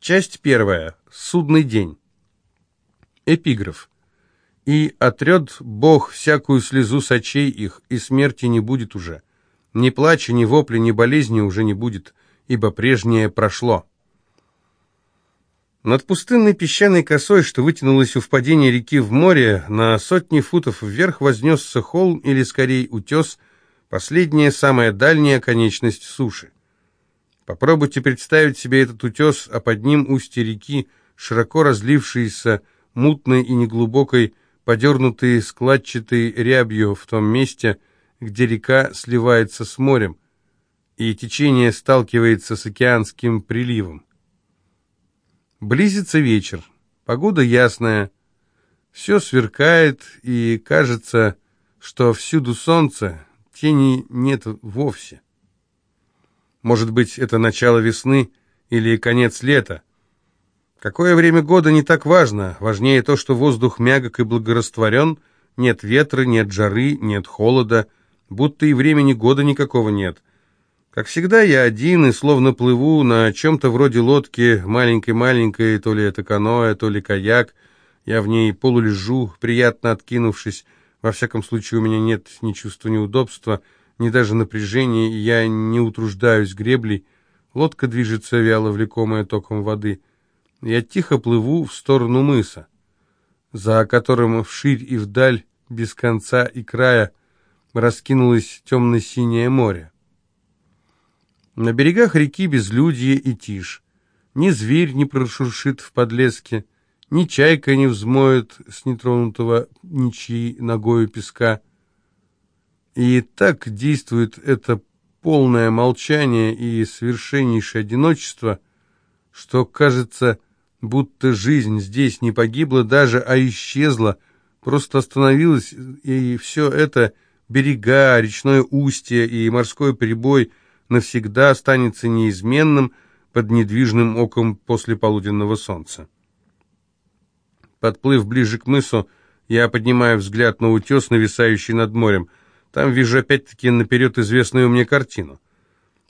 Часть первая. Судный день. Эпиграф. «И отрет Бог всякую слезу с очей их, и смерти не будет уже. Ни плача, ни вопли, ни болезни уже не будет, ибо прежнее прошло». Над пустынной песчаной косой, что вытянулась у впадения реки в море, на сотни футов вверх вознесся холм или, скорее, утес, последняя, самая дальняя конечность суши. Попробуйте представить себе этот утес, а под ним устье реки, широко разлившиеся, мутной и неглубокой, подернутые складчатой рябью в том месте, где река сливается с морем, и течение сталкивается с океанским приливом. Близится вечер, погода ясная, все сверкает, и кажется, что всюду солнце, тени нет вовсе. Может быть, это начало весны или конец лета. Какое время года не так важно. Важнее то, что воздух мягок и благорастворен, нет ветра, нет жары, нет холода, будто и времени года никакого нет. Как всегда, я один и словно плыву на чем-то вроде лодки, маленькой-маленькой, то ли это каноэ, то ли каяк. Я в ней полулежу, приятно откинувшись. Во всяком случае, у меня нет ни чувства неудобства, ни даже напряжения, и я не утруждаюсь греблей. Лодка движется вяло, влекомая током воды. Я тихо плыву в сторону мыса, за которым вширь и вдаль, без конца и края, раскинулось темно-синее море. На берегах реки безлюдье и тишь. Ни зверь не прошуршит в подлеске, ни чайка не взмоет с нетронутого ничьей ногою песка — и так действует это полное молчание и совершеннейшее одиночество, что кажется, будто жизнь здесь не погибла даже, а исчезла, просто остановилась, и все это, берега, речное устье и морской прибой, навсегда останется неизменным под недвижным оком после полуденного солнца. Подплыв ближе к мысу, я поднимаю взгляд на утес, нависающий над морем – там вижу опять-таки наперед известную мне картину.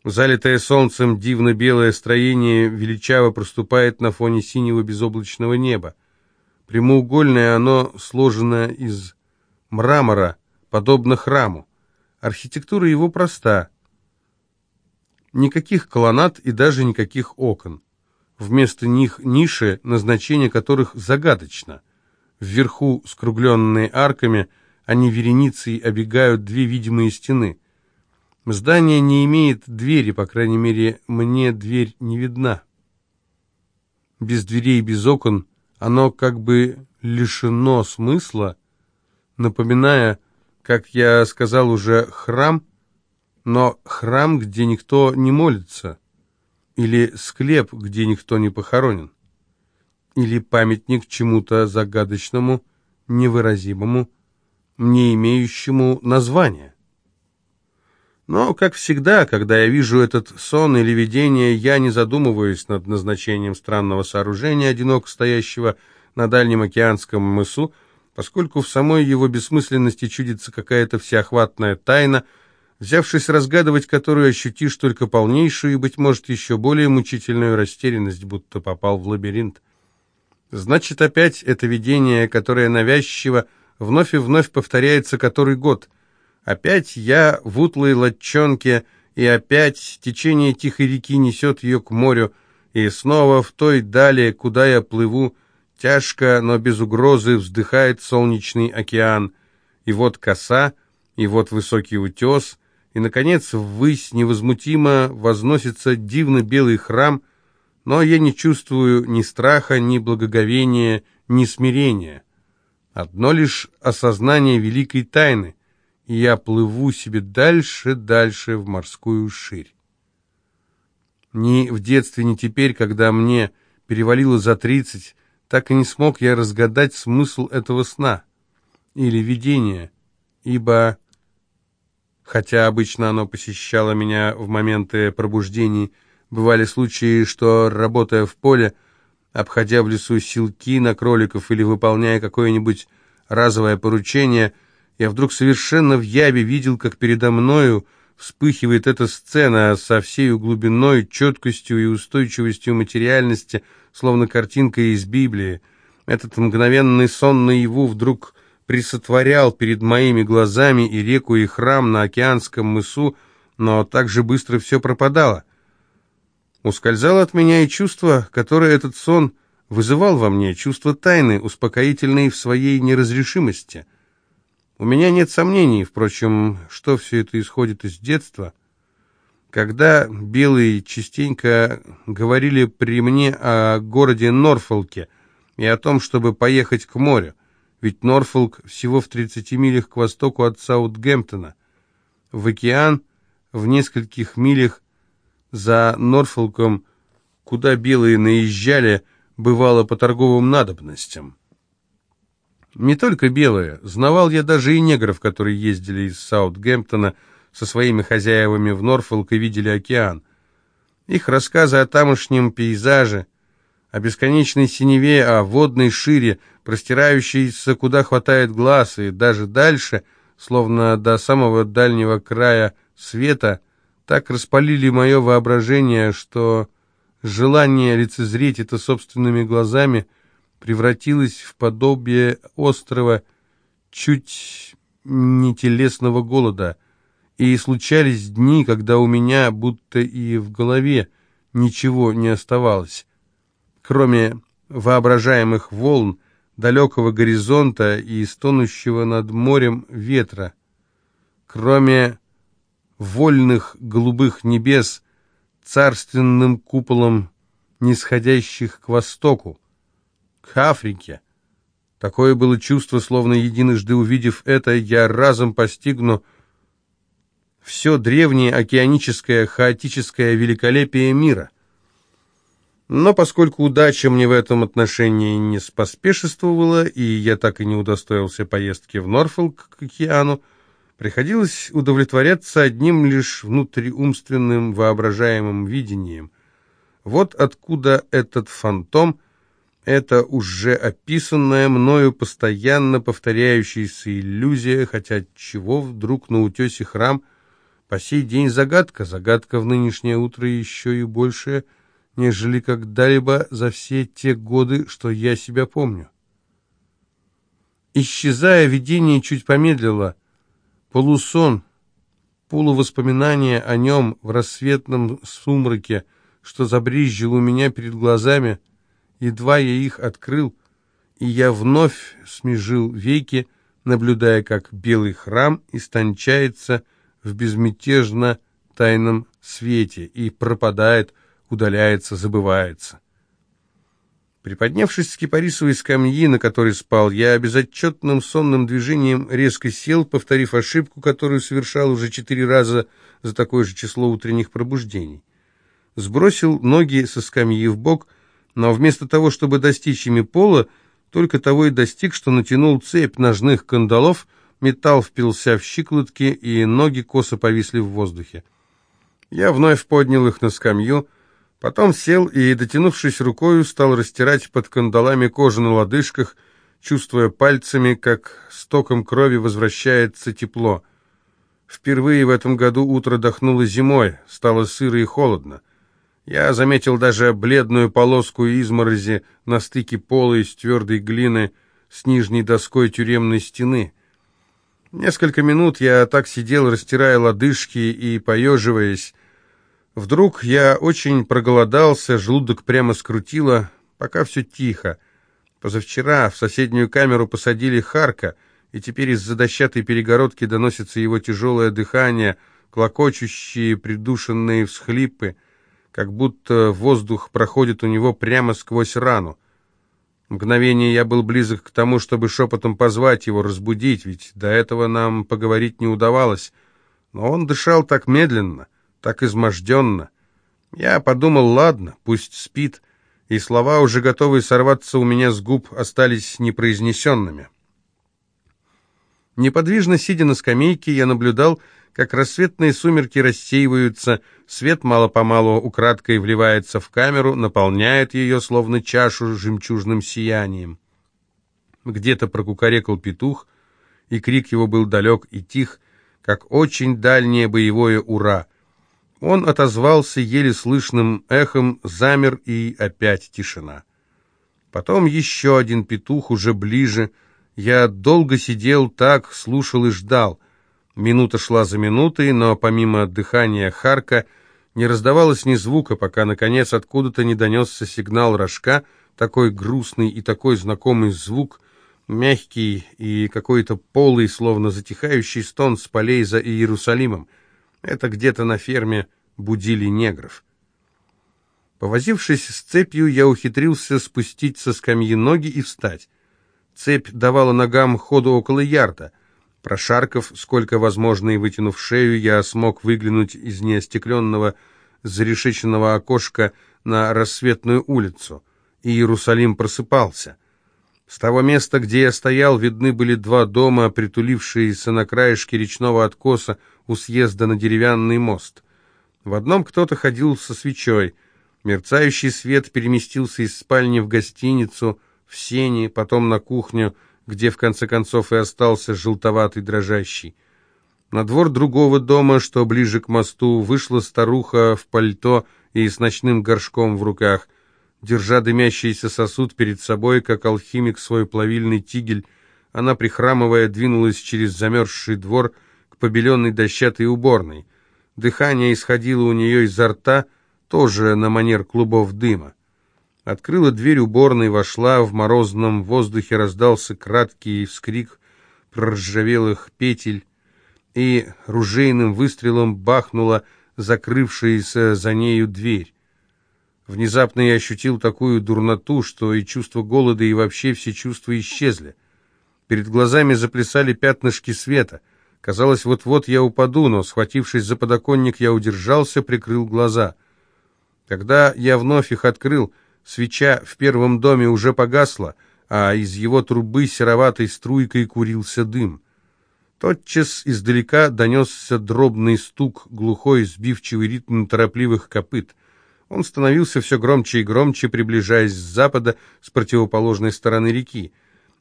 Залитое солнцем дивно-белое строение величаво проступает на фоне синего безоблачного неба. Прямоугольное оно сложено из мрамора, подобно храму. Архитектура его проста. Никаких колоннад и даже никаких окон. Вместо них ниши, назначение которых загадочно. Вверху скругленные арками – они вереницей обегают две видимые стены. Здание не имеет двери, по крайней мере, мне дверь не видна. Без дверей, без окон оно как бы лишено смысла, напоминая, как я сказал уже, храм, но храм, где никто не молится, или склеп, где никто не похоронен, или памятник чему-то загадочному, невыразимому, не имеющему названия. Но, как всегда, когда я вижу этот сон или видение, я не задумываюсь над назначением странного сооружения, одиноко стоящего на дальнем океанском мысу, поскольку в самой его бессмысленности чудится какая-то всеохватная тайна, взявшись разгадывать которую ощутишь только полнейшую и, быть может, еще более мучительную растерянность, будто попал в лабиринт. Значит, опять это видение, которое навязчиво, вновь и вновь повторяется который год. Опять я в утлой лодчонке, и опять течение тихой реки несет ее к морю, и снова в той дали, куда я плыву, тяжко, но без угрозы вздыхает солнечный океан. И вот коса, и вот высокий утес, и, наконец, ввысь невозмутимо возносится дивно белый храм, но я не чувствую ни страха, ни благоговения, ни смирения. Одно лишь осознание великой тайны, и я плыву себе дальше, дальше в морскую ширь. Ни в детстве, ни теперь, когда мне перевалило за тридцать, так и не смог я разгадать смысл этого сна или видения, ибо, хотя обычно оно посещало меня в моменты пробуждений, бывали случаи, что, работая в поле, обходя в лесу силки на кроликов или выполняя какое-нибудь разовое поручение, я вдруг совершенно в ябе видел, как передо мною вспыхивает эта сцена со всей глубиной, четкостью и устойчивостью материальности, словно картинка из Библии. Этот мгновенный сон наяву вдруг присотворял перед моими глазами и реку, и храм на океанском мысу, но так же быстро все пропадало. Ускользало от меня и чувство, которое этот сон вызывал во мне, чувство тайны, успокоительной в своей неразрешимости. У меня нет сомнений, впрочем, что все это исходит из детства. Когда белые частенько говорили при мне о городе Норфолке и о том, чтобы поехать к морю, ведь Норфолк всего в 30 милях к востоку от Саутгемптона, в океан в нескольких милях за Норфолком, куда белые наезжали, бывало по торговым надобностям. Не только белые, знавал я даже и негров, которые ездили из Саутгемптона со своими хозяевами в Норфолк и видели океан. Их рассказы о тамошнем пейзаже, о бесконечной синеве, о водной шире, простирающейся куда хватает глаз, и даже дальше, словно до самого дальнего края света, так распалили мое воображение, что желание лицезреть это собственными глазами превратилось в подобие острого, чуть не телесного голода, и случались дни, когда у меня будто и в голове ничего не оставалось, кроме воображаемых волн, далекого горизонта и стонущего над морем ветра, кроме вольных голубых небес, царственным куполом нисходящих к востоку, к Африке. Такое было чувство, словно единожды увидев это, я разом постигну все древнее океаническое хаотическое великолепие мира. Но поскольку удача мне в этом отношении не споспешествовала, и я так и не удостоился поездки в Норфолк к океану, приходилось удовлетворяться одним лишь внутриумственным воображаемым видением. Вот откуда этот фантом, это уже описанная мною постоянно повторяющаяся иллюзия, хотя чего вдруг на утесе храм по сей день загадка, загадка в нынешнее утро еще и большая, нежели когда-либо за все те годы, что я себя помню. Исчезая, видение чуть помедлило, Полусон, полувоспоминание о нем в рассветном сумраке, что забрезжил у меня перед глазами, едва я их открыл, и я вновь смежил веки, наблюдая, как белый храм истончается в безмятежно тайном свете и пропадает, удаляется, забывается. Приподнявшись с кипарисовой скамьи, на которой спал, я безотчетным сонным движением резко сел, повторив ошибку, которую совершал уже четыре раза за такое же число утренних пробуждений. Сбросил ноги со скамьи в бок, но вместо того, чтобы достичь ими пола, только того и достиг, что натянул цепь ножных кандалов, металл впился в щиколотки, и ноги косо повисли в воздухе. Я вновь поднял их на скамью, Потом сел и, дотянувшись рукою, стал растирать под кандалами кожу на лодыжках, чувствуя пальцами, как стоком крови возвращается тепло. Впервые в этом году утро дохнуло зимой, стало сыро и холодно. Я заметил даже бледную полоску изморози на стыке пола из твердой глины с нижней доской тюремной стены. Несколько минут я так сидел, растирая лодыжки и поеживаясь, Вдруг я очень проголодался, желудок прямо скрутило, пока все тихо. Позавчера в соседнюю камеру посадили Харка, и теперь из-за дощатой перегородки доносится его тяжелое дыхание, клокочущие придушенные всхлипы, как будто воздух проходит у него прямо сквозь рану. Мгновение я был близок к тому, чтобы шепотом позвать его, разбудить, ведь до этого нам поговорить не удавалось. Но он дышал так медленно — так изможденно. Я подумал, ладно, пусть спит, и слова, уже готовые сорваться у меня с губ, остались непроизнесенными. Неподвижно сидя на скамейке, я наблюдал, как рассветные сумерки рассеиваются, свет мало-помалу украдкой вливается в камеру, наполняет ее, словно чашу, жемчужным сиянием. Где-то прокукарекал петух, и крик его был далек и тих, как очень дальнее боевое «Ура!». Он отозвался еле слышным эхом, замер и опять тишина. Потом еще один петух уже ближе. Я долго сидел так, слушал и ждал. Минута шла за минутой, но помимо дыхания Харка не раздавалось ни звука, пока, наконец, откуда-то не донесся сигнал рожка, такой грустный и такой знакомый звук, мягкий и какой-то полый, словно затихающий стон с полей за Иерусалимом. Это где-то на ферме будили негров. Повозившись с цепью, я ухитрился спустить со скамьи ноги и встать. Цепь давала ногам ходу около ярда. Прошарков, сколько возможно, и вытянув шею, я смог выглянуть из неостекленного зарешеченного окошка на рассветную улицу. И Иерусалим просыпался. С того места, где я стоял, видны были два дома, притулившиеся на краешке речного откоса у съезда на деревянный мост. В одном кто-то ходил со свечой — Мерцающий свет переместился из спальни в гостиницу, в сени, потом на кухню, где в конце концов и остался желтоватый дрожащий. На двор другого дома, что ближе к мосту, вышла старуха в пальто и с ночным горшком в руках. Держа дымящийся сосуд перед собой, как алхимик свой плавильный тигель, она, прихрамывая, двинулась через замерзший двор к побеленной дощатой уборной. Дыхание исходило у нее изо рта — тоже на манер клубов дыма. Открыла дверь уборной, вошла, в морозном воздухе раздался краткий вскрик проржавелых петель, и ружейным выстрелом бахнула закрывшаяся за нею дверь. Внезапно я ощутил такую дурноту, что и чувство голода, и вообще все чувства исчезли. Перед глазами заплясали пятнышки света. Казалось, вот-вот я упаду, но, схватившись за подоконник, я удержался, прикрыл глаза — когда я вновь их открыл, свеча в первом доме уже погасла, а из его трубы сероватой струйкой курился дым. Тотчас издалека донесся дробный стук, глухой, сбивчивый ритм торопливых копыт. Он становился все громче и громче, приближаясь с запада, с противоположной стороны реки.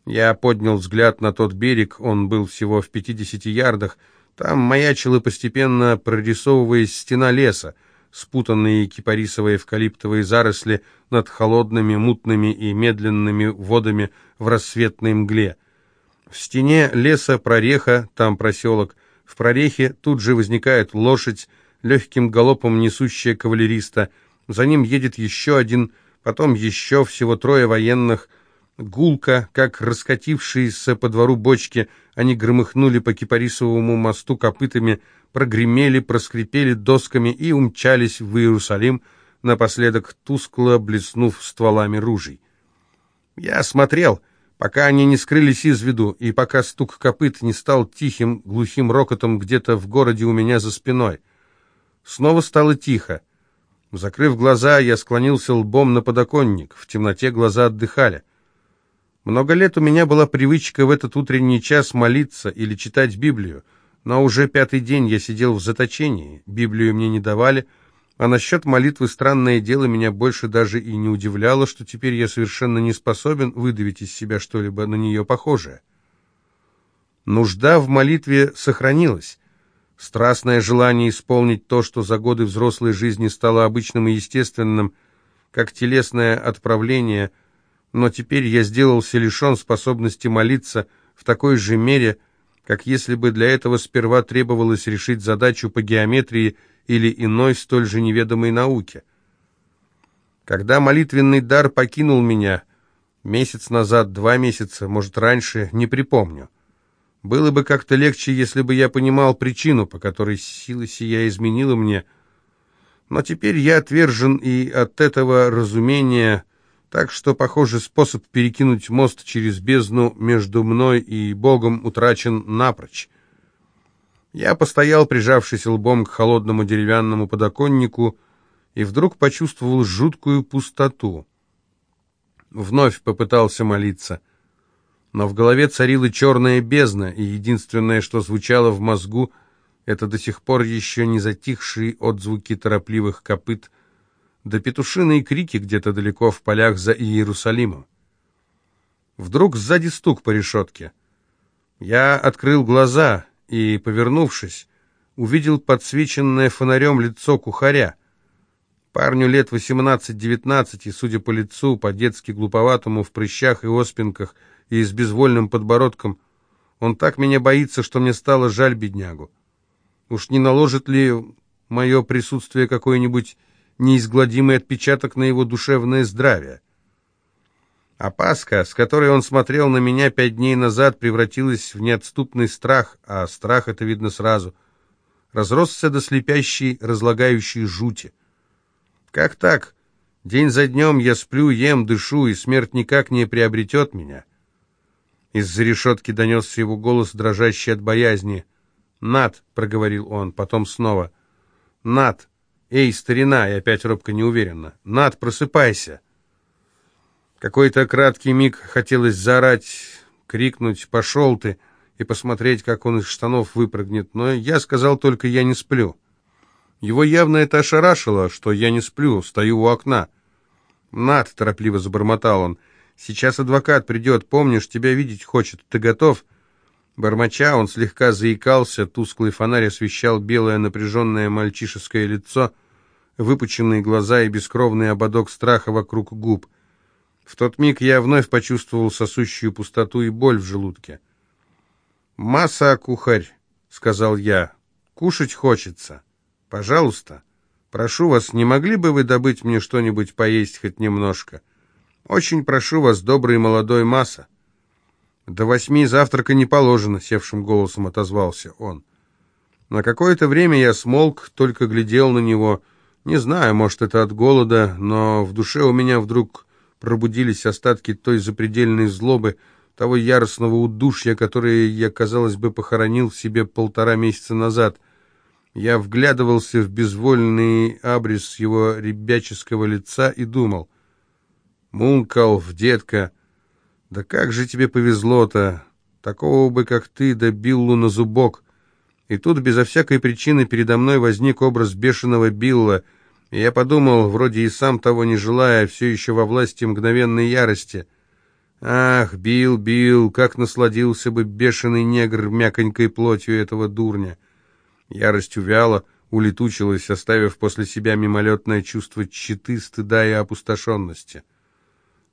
Я поднял взгляд на тот берег, он был всего в пятидесяти ярдах. Там маячила постепенно, прорисовываясь стена леса спутанные кипарисовые эвкалиптовые заросли над холодными, мутными и медленными водами в рассветной мгле. В стене леса прореха, там проселок. В прорехе тут же возникает лошадь, легким галопом несущая кавалериста. За ним едет еще один, потом еще всего трое военных. Гулко, как раскатившиеся по двору бочки, они громыхнули по кипарисовому мосту копытами, прогремели, проскрипели досками и умчались в Иерусалим, напоследок тускло блеснув стволами ружей. Я смотрел, пока они не скрылись из виду, и пока стук копыт не стал тихим, глухим рокотом где-то в городе у меня за спиной. Снова стало тихо. Закрыв глаза, я склонился лбом на подоконник. В темноте глаза отдыхали. Много лет у меня была привычка в этот утренний час молиться или читать Библию — но уже пятый день я сидел в заточении, Библию мне не давали, а насчет молитвы странное дело меня больше даже и не удивляло, что теперь я совершенно не способен выдавить из себя что-либо на нее похожее. Нужда в молитве сохранилась. Страстное желание исполнить то, что за годы взрослой жизни стало обычным и естественным, как телесное отправление, но теперь я сделался лишен способности молиться в такой же мере, как если бы для этого сперва требовалось решить задачу по геометрии или иной столь же неведомой науке. Когда молитвенный дар покинул меня, месяц назад, два месяца, может, раньше, не припомню. Было бы как-то легче, если бы я понимал причину, по которой сила сия изменила мне, но теперь я отвержен и от этого разумения так что, похоже, способ перекинуть мост через бездну между мной и Богом утрачен напрочь. Я постоял, прижавшись лбом к холодному деревянному подоконнику, и вдруг почувствовал жуткую пустоту. Вновь попытался молиться, но в голове царила черная бездна, и единственное, что звучало в мозгу, это до сих пор еще не затихшие отзвуки торопливых копыт — да петушиные крики где-то далеко в полях за Иерусалимом. Вдруг сзади стук по решетке. Я открыл глаза и, повернувшись, увидел подсвеченное фонарем лицо кухаря. Парню лет 18-19, и, судя по лицу, по-детски глуповатому, в прыщах и оспинках, и с безвольным подбородком, он так меня боится, что мне стало жаль беднягу. Уж не наложит ли мое присутствие какой-нибудь неизгладимый отпечаток на его душевное здравие? Опаска, с которой он смотрел на меня пять дней назад, превратилась в неотступный страх, а страх это видно сразу. Разросся до слепящей, разлагающей жути. Как так? День за днем я сплю, ем, дышу, и смерть никак не приобретет меня. Из-за решетки донесся его голос, дрожащий от боязни. «Над», — проговорил он, потом снова. «Над! Эй, старина!» И опять робко неуверенно. «Над, просыпайся!» Какой-то краткий миг хотелось заорать, крикнуть «Пошел ты!» и посмотреть, как он из штанов выпрыгнет, но я сказал только «Я не сплю». Его явно это ошарашило, что я не сплю, стою у окна. «Над!» — торопливо забормотал он. «Сейчас адвокат придет, помнишь, тебя видеть хочет. Ты готов?» Бормоча, он слегка заикался, тусклый фонарь освещал белое напряженное мальчишеское лицо, выпученные глаза и бескровный ободок страха вокруг губ — в тот миг я вновь почувствовал сосущую пустоту и боль в желудке. «Масса, кухарь», — сказал я, — «кушать хочется. Пожалуйста, прошу вас, не могли бы вы добыть мне что-нибудь поесть хоть немножко? Очень прошу вас, добрый молодой Масса». «До восьми завтрака не положено», — севшим голосом отозвался он. На какое-то время я смолк, только глядел на него. Не знаю, может, это от голода, но в душе у меня вдруг пробудились остатки той запредельной злобы, того яростного удушья, которое я, казалось бы, похоронил в себе полтора месяца назад. Я вглядывался в безвольный абрис его ребяческого лица и думал, «Мункалф, детка, да как же тебе повезло-то! Такого бы, как ты, добил Биллу на зубок!» И тут безо всякой причины передо мной возник образ бешеного Билла — и я подумал, вроде и сам того не желая, все еще во власти мгновенной ярости. Ах, бил, бил, как насладился бы бешеный негр мяконькой плотью этого дурня. Ярость увяла, улетучилась, оставив после себя мимолетное чувство тщеты, стыда и опустошенности.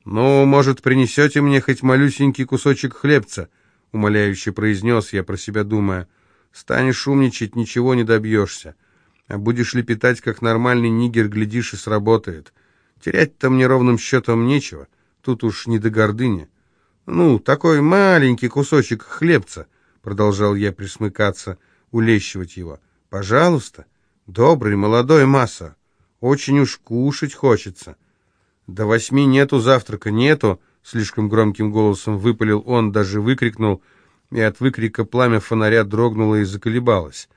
«Ну, может, принесете мне хоть малюсенький кусочек хлебца?» — умоляюще произнес я, про себя думая. «Станешь умничать, ничего не добьешься». А будешь лепетать, как нормальный нигер, глядишь, и сработает. Терять-то мне ровным счетом нечего. Тут уж не до гордыни. Ну, такой маленький кусочек хлебца, продолжал я присмыкаться, улещивать его. Пожалуйста, добрый молодой масса. Очень уж кушать хочется. До восьми нету завтрака, нету, слишком громким голосом выпалил он, даже выкрикнул, и от выкрика пламя фонаря дрогнуло и заколебалось.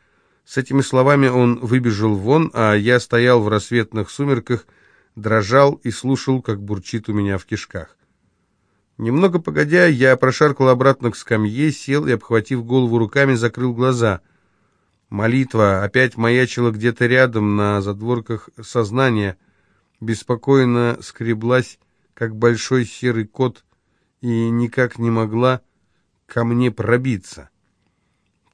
С этими словами он выбежал вон, а я стоял в рассветных сумерках, дрожал и слушал, как бурчит у меня в кишках. Немного погодя, я прошаркал обратно к скамье, сел и, обхватив голову руками, закрыл глаза. Молитва опять маячила где-то рядом, на задворках сознания, беспокойно скреблась, как большой серый кот, и никак не могла ко мне пробиться.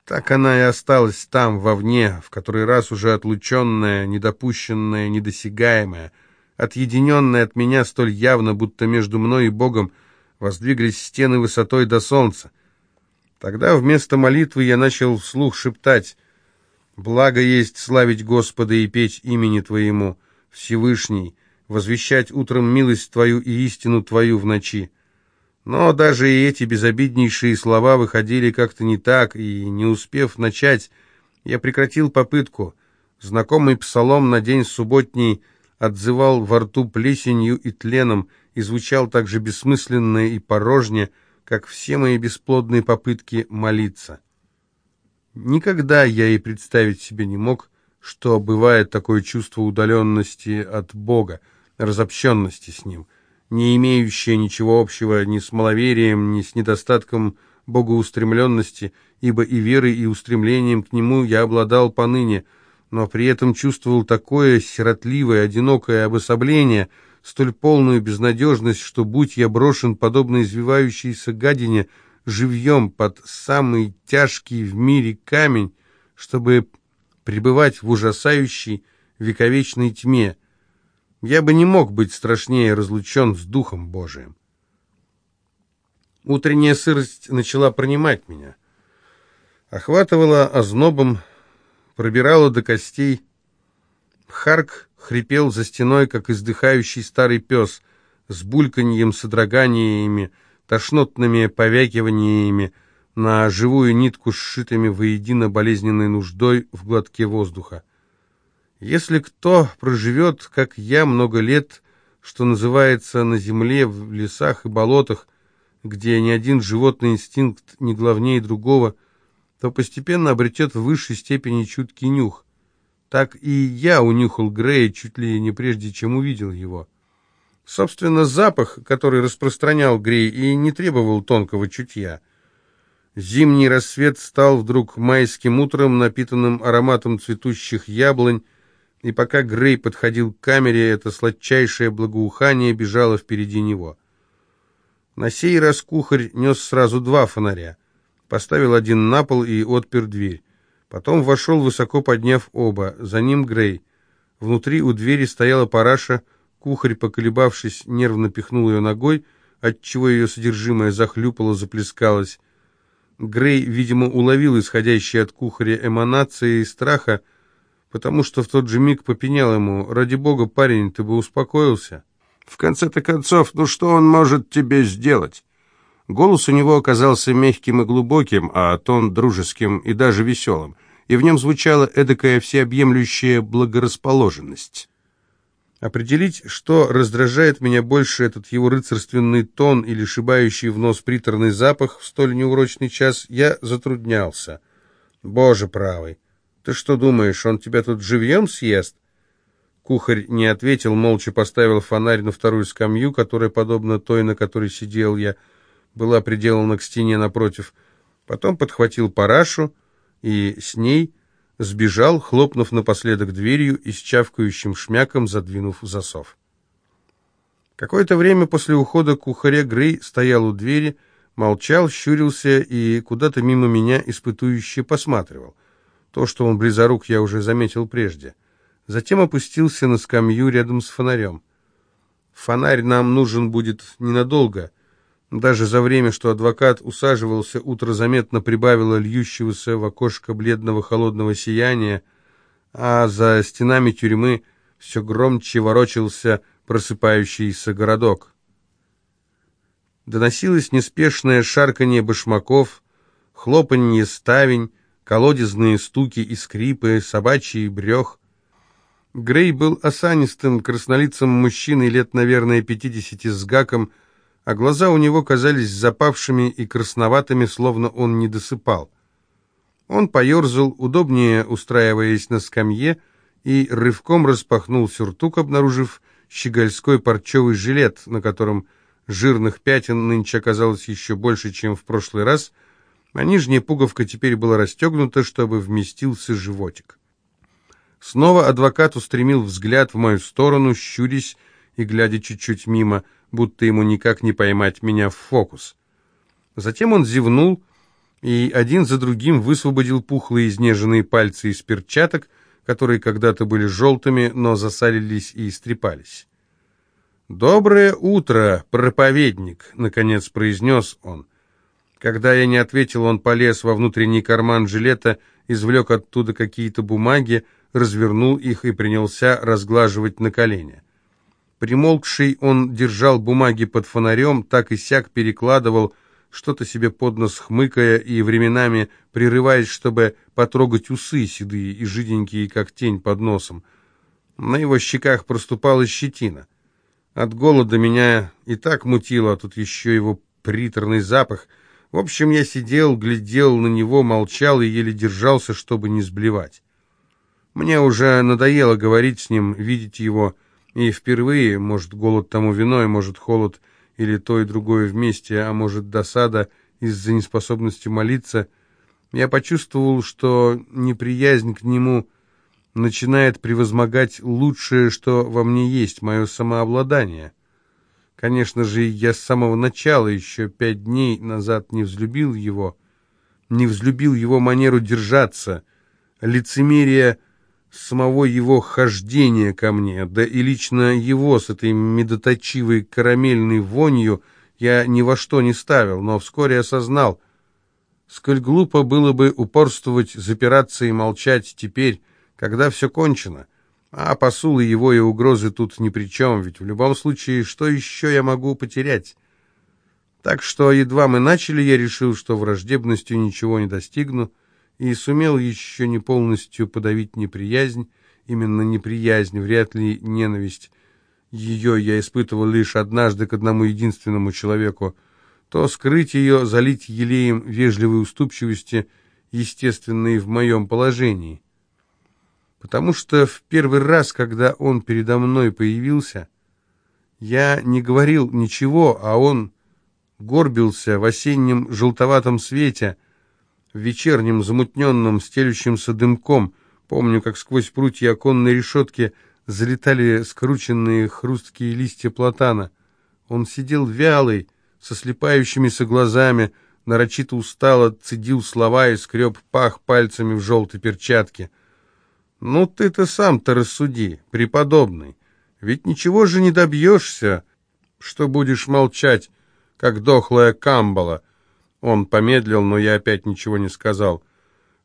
Так она и осталась там, вовне, в который раз уже отлученная, недопущенная, недосягаемая, отъединенная от меня столь явно, будто между мной и Богом воздвиглись стены высотой до солнца. Тогда вместо молитвы я начал вслух шептать «Благо есть славить Господа и петь имени Твоему, Всевышний, возвещать утром милость Твою и истину Твою в ночи». Но даже и эти безобиднейшие слова выходили как-то не так, и, не успев начать, я прекратил попытку. Знакомый псалом на день субботний отзывал во рту плесенью и тленом и звучал так же бессмысленно и порожне, как все мои бесплодные попытки молиться. Никогда я и представить себе не мог, что бывает такое чувство удаленности от Бога, разобщенности с Ним — не имеющее ничего общего ни с маловерием, ни с недостатком богоустремленности, ибо и верой, и устремлением к нему я обладал поныне, но при этом чувствовал такое сиротливое, одинокое обособление, столь полную безнадежность, что, будь я брошен, подобно извивающейся гадине, живьем под самый тяжкий в мире камень, чтобы пребывать в ужасающей вековечной тьме. Я бы не мог быть страшнее разлучен с Духом Божиим. Утренняя сырость начала пронимать меня. Охватывала ознобом, пробирала до костей. Харк хрипел за стеной, как издыхающий старый пес, с бульканьем, содроганиями, тошнотными повякиваниями, на живую нитку, сшитыми воедино болезненной нуждой в глотке воздуха. Если кто проживет, как я, много лет, что называется, на земле, в лесах и болотах, где ни один животный инстинкт не главнее другого, то постепенно обретет в высшей степени чуткий нюх. Так и я унюхал Грея чуть ли не прежде, чем увидел его. Собственно, запах, который распространял Грей, и не требовал тонкого чутья — Зимний рассвет стал вдруг майским утром, напитанным ароматом цветущих яблонь, и пока Грей подходил к камере, это сладчайшее благоухание бежало впереди него. На сей раз кухарь нес сразу два фонаря. Поставил один на пол и отпер дверь. Потом вошел, высоко подняв оба. За ним Грей. Внутри у двери стояла параша. Кухарь, поколебавшись, нервно пихнул ее ногой, отчего ее содержимое захлюпало, заплескалось. Грей, видимо, уловил исходящие от кухаря эманации страха, потому что в тот же миг попенял ему, «Ради бога, парень, ты бы успокоился». В конце-то концов, ну что он может тебе сделать? Голос у него оказался мягким и глубоким, а тон дружеским и даже веселым, и в нем звучала эдакая всеобъемлющая благорасположенность. Определить, что раздражает меня больше, этот его рыцарственный тон или шибающий в нос приторный запах в столь неурочный час, я затруднялся. Боже правый, ты что думаешь, он тебя тут живьем съест? Кухарь не ответил, молча поставил фонарь на вторую скамью, которая, подобно той, на которой сидел я, была приделана к стене напротив. Потом подхватил парашу и с ней сбежал, хлопнув напоследок дверью и с чавкающим шмяком задвинув засов. Какое-то время после ухода кухаря Грей стоял у двери, молчал, щурился и куда-то мимо меня испытующе посматривал. То, что он близорук, я уже заметил прежде. Затем опустился на скамью рядом с фонарем. «Фонарь нам нужен будет ненадолго», даже за время, что адвокат усаживался, утро заметно прибавило льющегося в окошко бледного холодного сияния, а за стенами тюрьмы все громче ворочался просыпающийся городок. Доносилось неспешное шарканье башмаков, хлопанье ставень, колодезные стуки и скрипы, собачий брех. Грей был осанистым, краснолицым мужчиной лет, наверное, пятидесяти с гаком, а глаза у него казались запавшими и красноватыми, словно он не досыпал. Он поерзал, удобнее устраиваясь на скамье, и рывком распахнул сюртук, обнаружив щегольской парчевый жилет, на котором жирных пятен нынче оказалось еще больше, чем в прошлый раз, а нижняя пуговка теперь была расстегнута, чтобы вместился животик. Снова адвокат устремил взгляд в мою сторону, щурясь и глядя чуть-чуть мимо — будто ему никак не поймать меня в фокус. Затем он зевнул и один за другим высвободил пухлые изнеженные пальцы из перчаток, которые когда-то были желтыми, но засалились и истрепались. «Доброе утро, проповедник!» — наконец произнес он. Когда я не ответил, он полез во внутренний карман жилета, извлек оттуда какие-то бумаги, развернул их и принялся разглаживать на колени. Примолкший он держал бумаги под фонарем, так и сяк перекладывал, что-то себе под нос хмыкая и временами прерываясь, чтобы потрогать усы седые и жиденькие, как тень под носом. На его щеках проступала щетина. От голода меня и так мутило, а тут еще его приторный запах. В общем, я сидел, глядел на него, молчал и еле держался, чтобы не сблевать. Мне уже надоело говорить с ним, видеть его, и впервые, может, голод тому виной, может, холод или то и другое вместе, а может, досада из-за неспособности молиться, я почувствовал, что неприязнь к нему начинает превозмогать лучшее, что во мне есть, мое самообладание. Конечно же, я с самого начала, еще пять дней назад, не взлюбил его, не взлюбил его манеру держаться, лицемерие самого его хождения ко мне, да и лично его с этой медоточивой карамельной вонью я ни во что не ставил, но вскоре осознал, сколь глупо было бы упорствовать, запираться и молчать теперь, когда все кончено. А посулы его и угрозы тут ни при чем, ведь в любом случае, что еще я могу потерять? Так что едва мы начали, я решил, что враждебностью ничего не достигну, и сумел еще не полностью подавить неприязнь, именно неприязнь, вряд ли ненависть. Ее я испытывал лишь однажды к одному единственному человеку, то скрыть ее, залить елеем вежливой уступчивости, естественной в моем положении потому что в первый раз, когда он передо мной появился, я не говорил ничего, а он горбился в осеннем желтоватом свете, в вечернем замутненном стелющимся дымком. Помню, как сквозь прутья оконной решетки залетали скрученные хрусткие листья платана. Он сидел вялый, со слепающимися глазами, нарочито устало цедил слова и скреб пах пальцами в желтой перчатке — «Ну ты-то сам-то рассуди, преподобный, ведь ничего же не добьешься, что будешь молчать, как дохлая камбала». Он помедлил, но я опять ничего не сказал.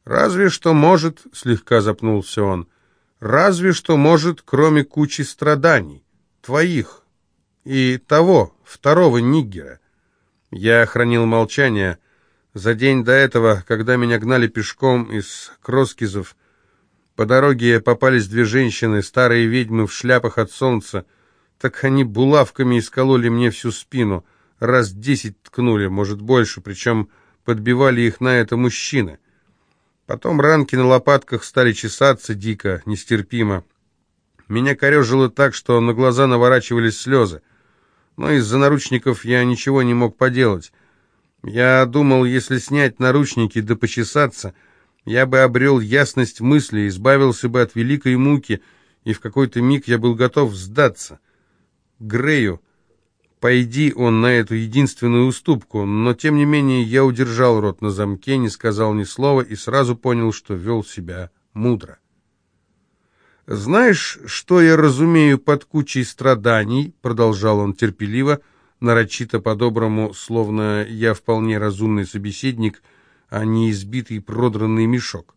«Разве что может», — слегка запнулся он, — «разве что может, кроме кучи страданий, твоих и того, второго нигера». Я хранил молчание. За день до этого, когда меня гнали пешком из Кроскизов, по дороге попались две женщины, старые ведьмы в шляпах от солнца. Так они булавками искололи мне всю спину. Раз десять ткнули, может больше, причем подбивали их на это мужчины. Потом ранки на лопатках стали чесаться дико, нестерпимо. Меня корежило так, что на глаза наворачивались слезы. Но из-за наручников я ничего не мог поделать. Я думал, если снять наручники да почесаться — я бы обрел ясность мысли, избавился бы от великой муки, и в какой-то миг я был готов сдаться. Грею, пойди он на эту единственную уступку, но тем не менее я удержал рот на замке, не сказал ни слова и сразу понял, что вел себя мудро. «Знаешь, что я разумею под кучей страданий?» — продолжал он терпеливо, нарочито по-доброму, словно я вполне разумный собеседник — а не избитый продранный мешок.